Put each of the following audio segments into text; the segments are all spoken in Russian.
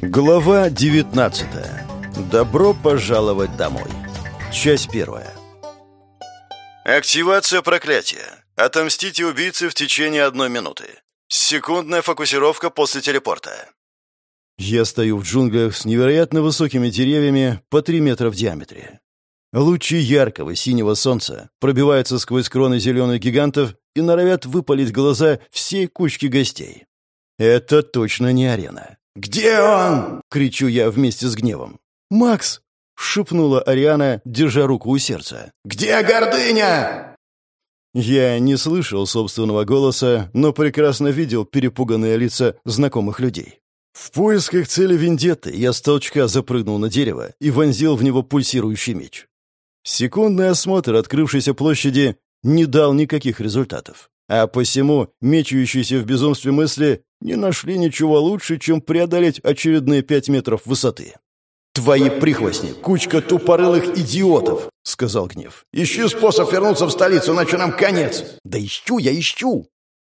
Глава 19. Добро пожаловать домой. Часть первая. Активация проклятия. Отомстите убийце в течение одной минуты. Секундная фокусировка после телепорта. Я стою в джунглях с невероятно высокими деревьями по 3 метра в диаметре. Лучи яркого синего солнца пробиваются сквозь кроны зеленых гигантов и норовят выпалить глаза всей кучки гостей. Это точно не арена. «Где он?» — кричу я вместе с гневом. «Макс!» — шепнула Ариана, держа руку у сердца. «Где гордыня?» Я не слышал собственного голоса, но прекрасно видел перепуганные лица знакомых людей. В поисках цели вендетты я с толчка запрыгнул на дерево и вонзил в него пульсирующий меч. Секундный осмотр открывшейся площади не дал никаких результатов. А посему мечущиеся в безумстве мысли не нашли ничего лучше, чем преодолеть очередные пять метров высоты. «Твои прихвостни! Кучка тупорылых идиотов!» — сказал гнев. «Ищи способ вернуться в столицу, иначе нам конец!» «Да ищу я, ищу!»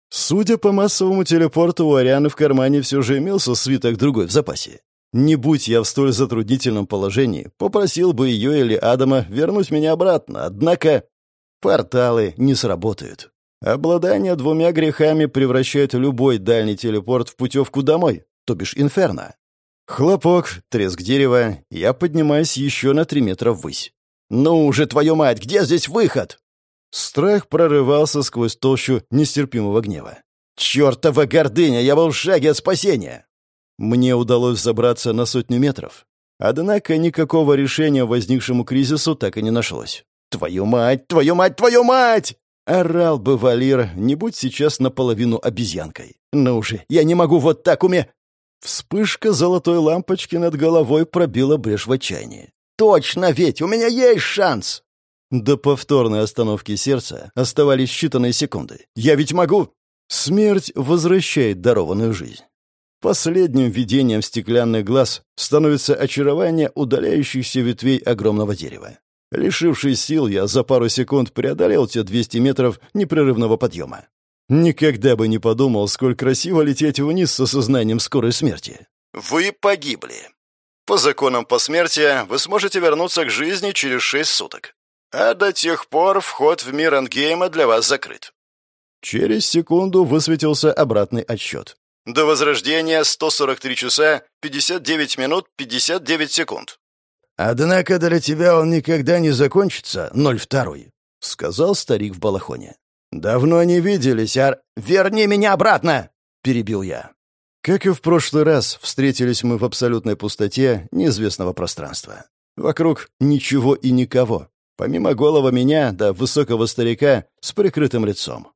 Судя по массовому телепорту, у Арианы в кармане все же имелся свиток другой в запасе. Не будь я в столь затруднительном положении, попросил бы ее или Адама вернуть меня обратно, однако порталы не сработают. Обладание двумя грехами превращает любой дальний телепорт в путевку домой, то бишь инферно. Хлопок, треск дерева, я поднимаюсь еще на три метра ввысь. «Ну уже, твою мать, где здесь выход?» Страх прорывался сквозь толщу нестерпимого гнева. «Чертова гордыня! Я был в шаге от спасения!» Мне удалось забраться на сотню метров. Однако никакого решения возникшему кризису так и не нашлось. «Твою мать! Твою мать! Твою мать!» Орал бы Валир, не будь сейчас наполовину обезьянкой. Ну уже, я не могу вот так уме... Вспышка золотой лампочки над головой пробила брешь в отчаянии. «Точно, ведь у меня есть шанс!» До повторной остановки сердца оставались считанные секунды. «Я ведь могу!» Смерть возвращает дарованную жизнь. Последним видением стеклянных глаз становится очарование удаляющихся ветвей огромного дерева. Лишившись сил, я за пару секунд преодолел те 200 метров непрерывного подъема. Никогда бы не подумал, сколь красиво лететь вниз с осознанием скорой смерти. Вы погибли. По законам посмертия вы сможете вернуться к жизни через шесть суток. А до тех пор вход в мир Эндгейма для вас закрыт. Через секунду высветился обратный отсчет. До возрождения 143 часа 59 минут 59 секунд. «Однако для тебя он никогда не закончится, ноль второй», — сказал старик в балахоне. «Давно не виделись, ар...» «Верни меня обратно!» — перебил я. Как и в прошлый раз, встретились мы в абсолютной пустоте неизвестного пространства. Вокруг ничего и никого, помимо голого меня да высокого старика с прикрытым лицом.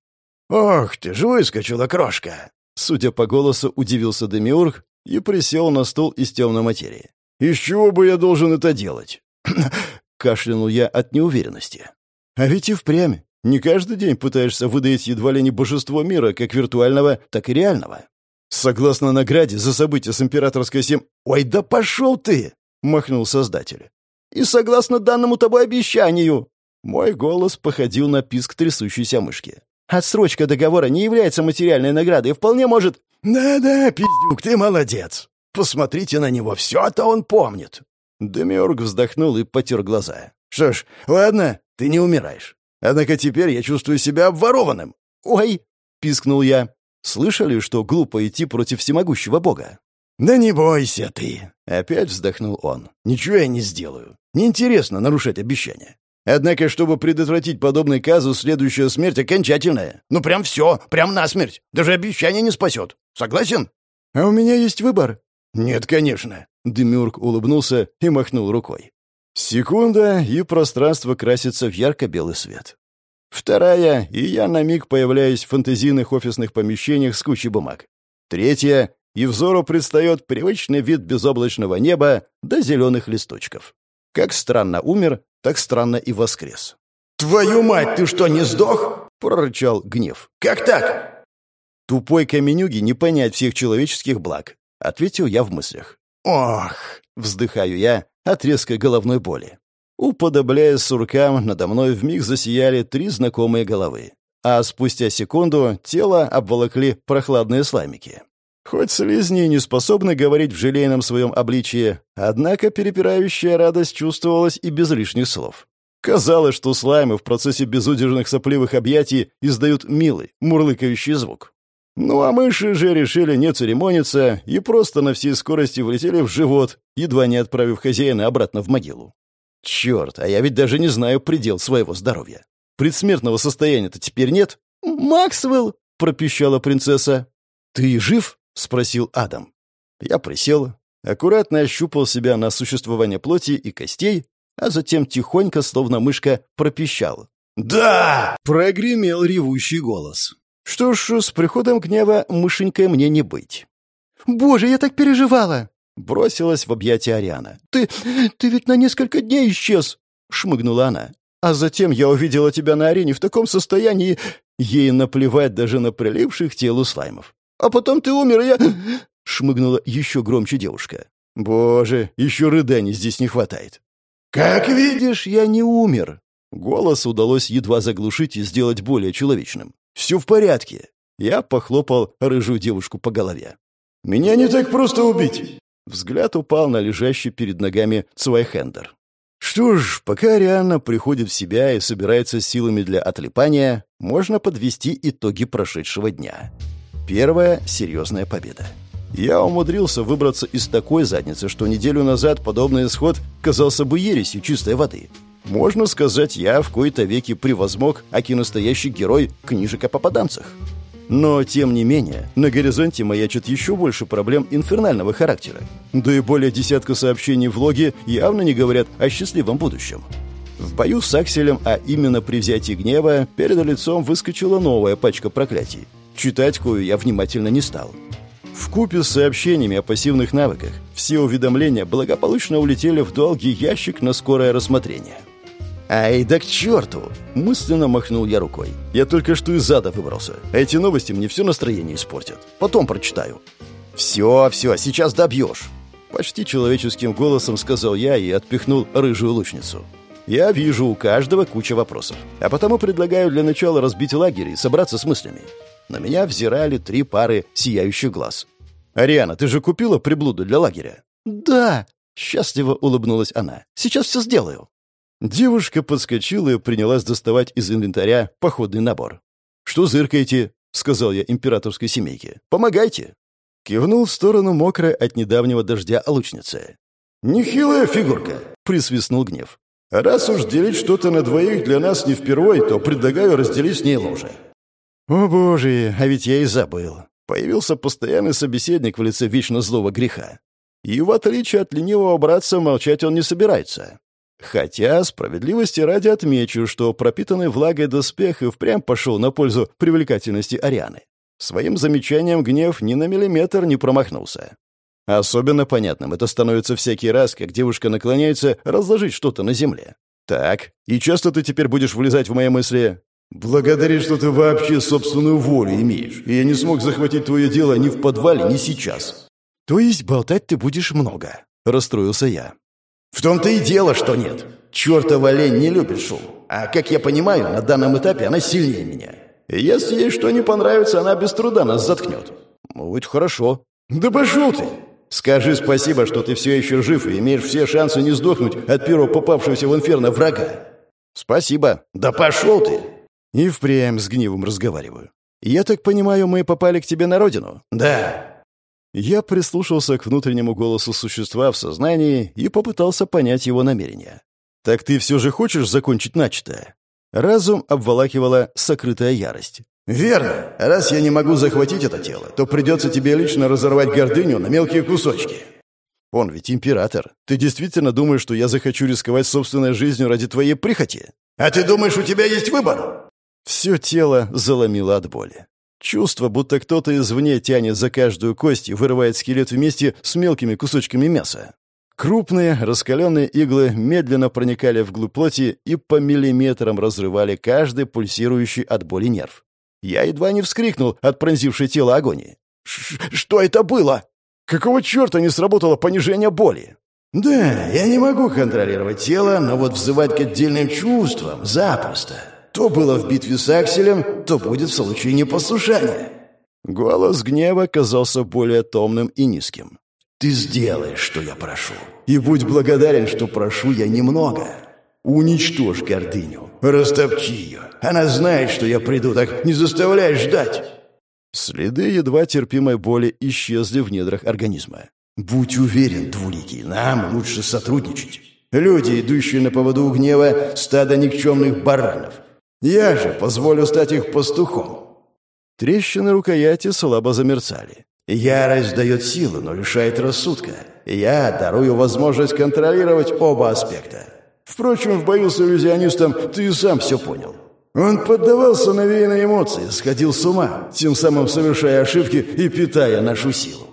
«Ох ты ж выскочила крошка!» Судя по голосу, удивился Демиург и присел на стул из темной материи. «Из чего бы я должен это делать?» Кашлянул я от неуверенности. «А ведь и впрямь. Не каждый день пытаешься выдать едва ли не божество мира, как виртуального, так и реального. Согласно награде за события с императорской сем... «Ой, да пошел ты!» — махнул создатель. «И согласно данному тобой обещанию!» Мой голос походил на писк трясущейся мышки. «Отсрочка договора не является материальной наградой и вполне может...» «Да-да, пиздюк, ты молодец!» Посмотрите на него, все-то он помнит». Демиург вздохнул и потер глаза. «Что ж, ладно, ты не умираешь. Однако теперь я чувствую себя обворованным». «Ой!» — пискнул я. «Слышали, что глупо идти против всемогущего бога?» «Да не бойся ты!» — опять вздохнул он. «Ничего я не сделаю. Неинтересно нарушать обещания. Однако, чтобы предотвратить подобный казус, следующая смерть окончательная. Ну, прям все, прям насмерть. Даже обещание не спасет. Согласен?» «А у меня есть выбор», «Нет, конечно», — Демюрк улыбнулся и махнул рукой. Секунда, и пространство красится в ярко-белый свет. Вторая, и я на миг появляюсь в фантазийных офисных помещениях с кучей бумаг. Третья, и взору предстает привычный вид безоблачного неба до зеленых листочков. Как странно умер, так странно и воскрес. «Твою мать, ты что, не сдох?» — прорычал гнев. «Как так?» Тупой каменюги не понять всех человеческих благ ответил я в мыслях. «Ох!» — вздыхаю я от резкой головной боли. Уподобляясь суркам, надо мной вмиг засияли три знакомые головы. А спустя секунду тело обволокли прохладные слаймики. Хоть слизни не способны говорить в желейном своем обличии, однако перепирающая радость чувствовалась и без лишних слов. Казалось, что слаймы в процессе безудержных сопливых объятий издают милый, мурлыкающий звук. Ну а мыши же решили не церемониться и просто на всей скорости влетели в живот, едва не отправив хозяина обратно в могилу. Черт, а я ведь даже не знаю предел своего здоровья. Предсмертного состояния-то теперь нет. «Максвелл!» — пропищала принцесса. «Ты жив?» — спросил Адам. Я присел, аккуратно ощупал себя на существование плоти и костей, а затем тихонько, словно мышка, пропищал. «Да!» — прогремел ревущий голос. Что ж, с приходом гнева мышенькой мне не быть. «Боже, я так переживала!» — бросилась в объятия Ариана. «Ты... ты ведь на несколько дней исчез!» — шмыгнула она. «А затем я увидела тебя на арене в таком состоянии, ей наплевать даже на приливших телу слаймов. А потом ты умер, и я...» — шмыгнула еще громче девушка. «Боже, еще рыданий здесь не хватает». «Как видишь, я не умер». Голос удалось едва заглушить и сделать более человечным. «Все в порядке». Я похлопал рыжую девушку по голове. «Меня не так просто убить». Взгляд упал на лежащий перед ногами Цвайхендер. Что ж, пока Арианна приходит в себя и собирается силами для отлипания, можно подвести итоги прошедшего дня. Первая серьезная победа. Я умудрился выбраться из такой задницы, что неделю назад подобный исход казался бы ересью чистой воды. Можно сказать, я в кои-то веки превозмог, аки настоящий герой книжек о попаданцах. Но, тем не менее, на горизонте маячит еще больше проблем инфернального характера. Да и более десятка сообщений в логе явно не говорят о счастливом будущем. В бою с Акселем, а именно при взятии гнева, перед лицом выскочила новая пачка проклятий. Читать кою я внимательно не стал. В купе с сообщениями о пассивных навыках все уведомления благополучно улетели в долгий ящик на скорое рассмотрение. «Ай, да к черту!» — мысленно махнул я рукой. «Я только что из ада выбрался. Эти новости мне все настроение испортят. Потом прочитаю». «Все, все, сейчас добьешь!» Почти человеческим голосом сказал я и отпихнул рыжую лучницу. «Я вижу у каждого куча вопросов, а потому предлагаю для начала разбить лагерь и собраться с мыслями». На меня взирали три пары сияющих глаз. «Ариана, ты же купила приблуду для лагеря?» «Да!» — счастливо улыбнулась она. «Сейчас все сделаю». Девушка подскочила и принялась доставать из инвентаря походный набор. «Что зыркаете?» — сказал я императорской семейке. «Помогайте!» Кивнул в сторону мокрой от недавнего дождя лучницы. «Нехилая фигурка!» — присвистнул гнев. «Раз уж делить что-то на двоих для нас не впервой, то предлагаю разделить с ней ложе». «О боже, а ведь я и забыл!» Появился постоянный собеседник в лице вечно злого греха. И в отличие от ленивого братца, молчать он не собирается. Хотя, справедливости ради отмечу, что пропитанный влагой доспех и впрямь пошел на пользу привлекательности Арианы. Своим замечанием гнев ни на миллиметр не промахнулся. Особенно понятным это становится всякий раз, как девушка наклоняется разложить что-то на земле. «Так, и часто ты теперь будешь влезать в мои мысли?» «Благодари, что ты вообще собственную волю имеешь, и я не смог захватить твое дело ни в подвале, ни сейчас». «То есть болтать ты будешь много?» — расстроился я. В том-то и дело, что нет. Чертова лень не любит шум. А, как я понимаю, на данном этапе она сильнее меня. Если ей что не понравится, она без труда нас заткнет. Это хорошо. Да пошел ты! Скажи спасибо, что ты все еще жив и имеешь все шансы не сдохнуть от первого попавшегося в инферно врага. Спасибо. Да пошел ты! И впрямь с гневом разговариваю. Я так понимаю, мы попали к тебе на родину? Да. Я прислушался к внутреннему голосу существа в сознании и попытался понять его намерения. «Так ты все же хочешь закончить начатое?» Разум обволакивала сокрытая ярость. «Верно. Раз я не могу захватить это тело, то придется тебе лично разорвать гордыню на мелкие кусочки». «Он ведь император. Ты действительно думаешь, что я захочу рисковать собственной жизнью ради твоей прихоти?» «А ты думаешь, у тебя есть выбор?» Все тело заломило от боли. Чувство, будто кто-то извне тянет за каждую кость и вырывает скелет вместе с мелкими кусочками мяса. Крупные, раскаленные иглы медленно проникали вглубь плоти и по миллиметрам разрывали каждый пульсирующий от боли нерв. Я едва не вскрикнул от пронзившей тело агонии. «Что это было? Какого черта не сработало понижение боли?» «Да, я не могу контролировать тело, но вот взывать к отдельным чувствам запросто. То было в битве с Акселем, то будет в случае непослушания. Голос гнева казался более томным и низким. «Ты сделаешь, что я прошу. И будь благодарен, что прошу я немного. Уничтожь гордыню, растопчи ее. Она знает, что я приду, так не заставляй ждать». Следы едва терпимой боли исчезли в недрах организма. «Будь уверен, двуликий, нам лучше сотрудничать. Люди, идущие на поводу гнева, стадо никчемных баранов. Я же позволю стать их пастухом». Трещины рукояти слабо замерцали. Ярость дает силу, но лишает рассудка. Я дарую возможность контролировать оба аспекта. Впрочем, в бою с иллюзионистом ты сам все понял. Он поддавался навеянной эмоции, сходил с ума, тем самым совершая ошибки и питая нашу силу.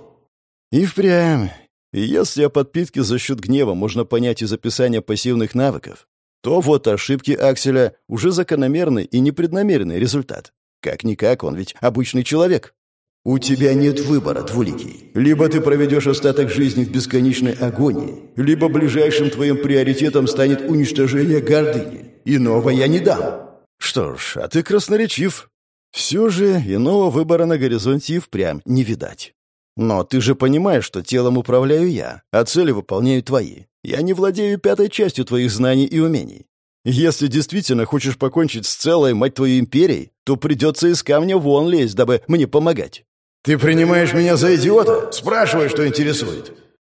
И впрямь, если о подпитке за счет гнева можно понять из описания пассивных навыков, то вот ошибки Акселя уже закономерный и непреднамеренный результат. Как-никак, он ведь обычный человек. «У тебя нет выбора, Двуликий. Либо ты проведешь остаток жизни в бесконечной агонии, либо ближайшим твоим приоритетом станет уничтожение гордыни. Иного я не дам». «Что ж, а ты красноречив. Все же иного выбора на горизонте и впрямь не видать. Но ты же понимаешь, что телом управляю я, а цели выполняю твои. Я не владею пятой частью твоих знаний и умений. Если действительно хочешь покончить с целой, мать твою, империей, то придется из камня вон лезть, дабы мне помогать. «Ты принимаешь меня за идиота? Спрашивай, что интересует».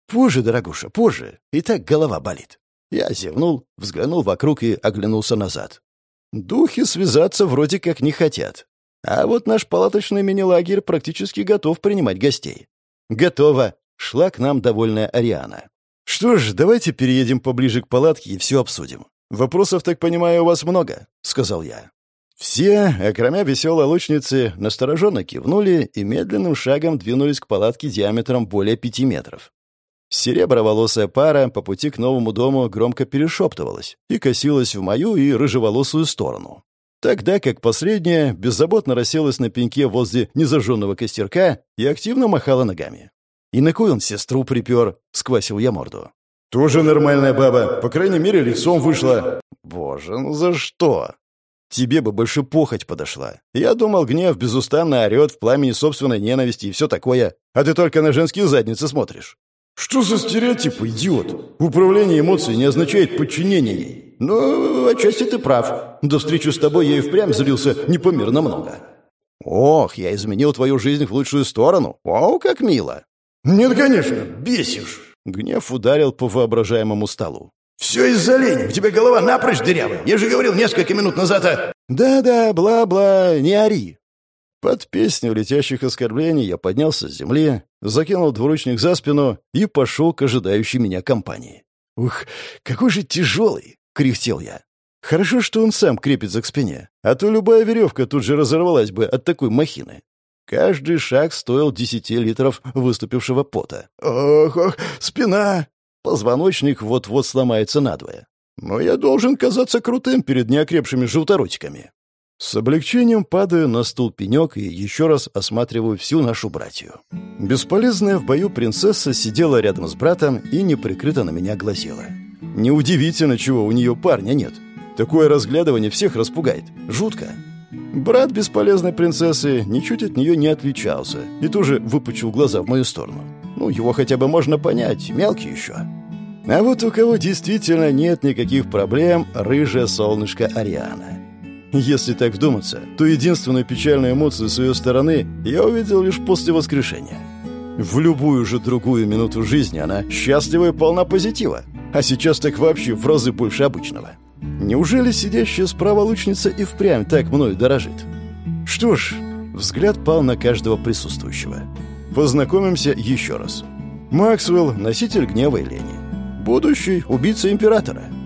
«Позже, дорогуша, позже. И так голова болит». Я зевнул, взглянул вокруг и оглянулся назад. Духи связаться вроде как не хотят. А вот наш палаточный мини-лагерь практически готов принимать гостей. «Готово!» — шла к нам довольная Ариана. «Что ж, давайте переедем поближе к палатке и все обсудим. Вопросов, так понимаю, у вас много», — сказал я. Все, окромя веселой лучницы, настороженно кивнули и медленным шагом двинулись к палатке диаметром более пяти метров. Сереброволосая пара по пути к новому дому громко перешептывалась и косилась в мою и рыжеволосую сторону. Тогда как последняя беззаботно расселась на пеньке возле незажженного костерка и активно махала ногами. «И на кой он сестру припер?» — сквасил я морду. «Тоже нормальная баба. По крайней мере, лицом вышла». «Боже, ну за что?» Тебе бы больше похоть подошла. Я думал, гнев безустанно орет в пламени собственной ненависти и все такое, а ты только на женские задницы смотришь. Что за стереотип, идиот? Управление эмоцией не означает подчинение ей. Ну, отчасти ты прав. До встречи с тобой я и впрямь злился непомерно много. Ох, я изменил твою жизнь в лучшую сторону. О, как мило. Нет, конечно, бесишь. Гнев ударил по воображаемому столу. «Все из-за лени. У тебя голова напрочь дырявая. Я же говорил несколько минут назад, а...» «Да-да, бла-бла, не ори». Под песню летящих оскорблений я поднялся с земли, закинул двуручник за спину и пошел к ожидающей меня компании. «Ух, какой же тяжелый!» — кряхтел я. «Хорошо, что он сам крепится к спине, а то любая веревка тут же разорвалась бы от такой махины». Каждый шаг стоил десяти литров выступившего пота. «Ох, ох, спина!» Позвоночник вот-вот сломается надвое. Но я должен казаться крутым перед неокрепшими желторотиками. С облегчением падаю на стул пенек и еще раз осматриваю всю нашу братью. Бесполезная в бою принцесса сидела рядом с братом и неприкрыто на меня глазела. Неудивительно, чего у нее парня нет. Такое разглядывание всех распугает. Жутко. Брат бесполезной принцессы ничуть от нее не отличался и тоже выпучил глаза в мою сторону. Ну, его хотя бы можно понять, мелкий еще. А вот у кого действительно нет никаких проблем, рыжая солнышко Ариана. Если так вдуматься, то единственную печальную эмоцию с ее стороны я увидел лишь после воскрешения. В любую же другую минуту жизни она счастлива и полна позитива, а сейчас так вообще в разы больше обычного. Неужели сидящая справа лучница и впрямь так мною дорожит? Что ж, взгляд пал на каждого присутствующего. Познакомимся еще раз. Максвелл — носитель гнева и лени. Будущий убийца императора —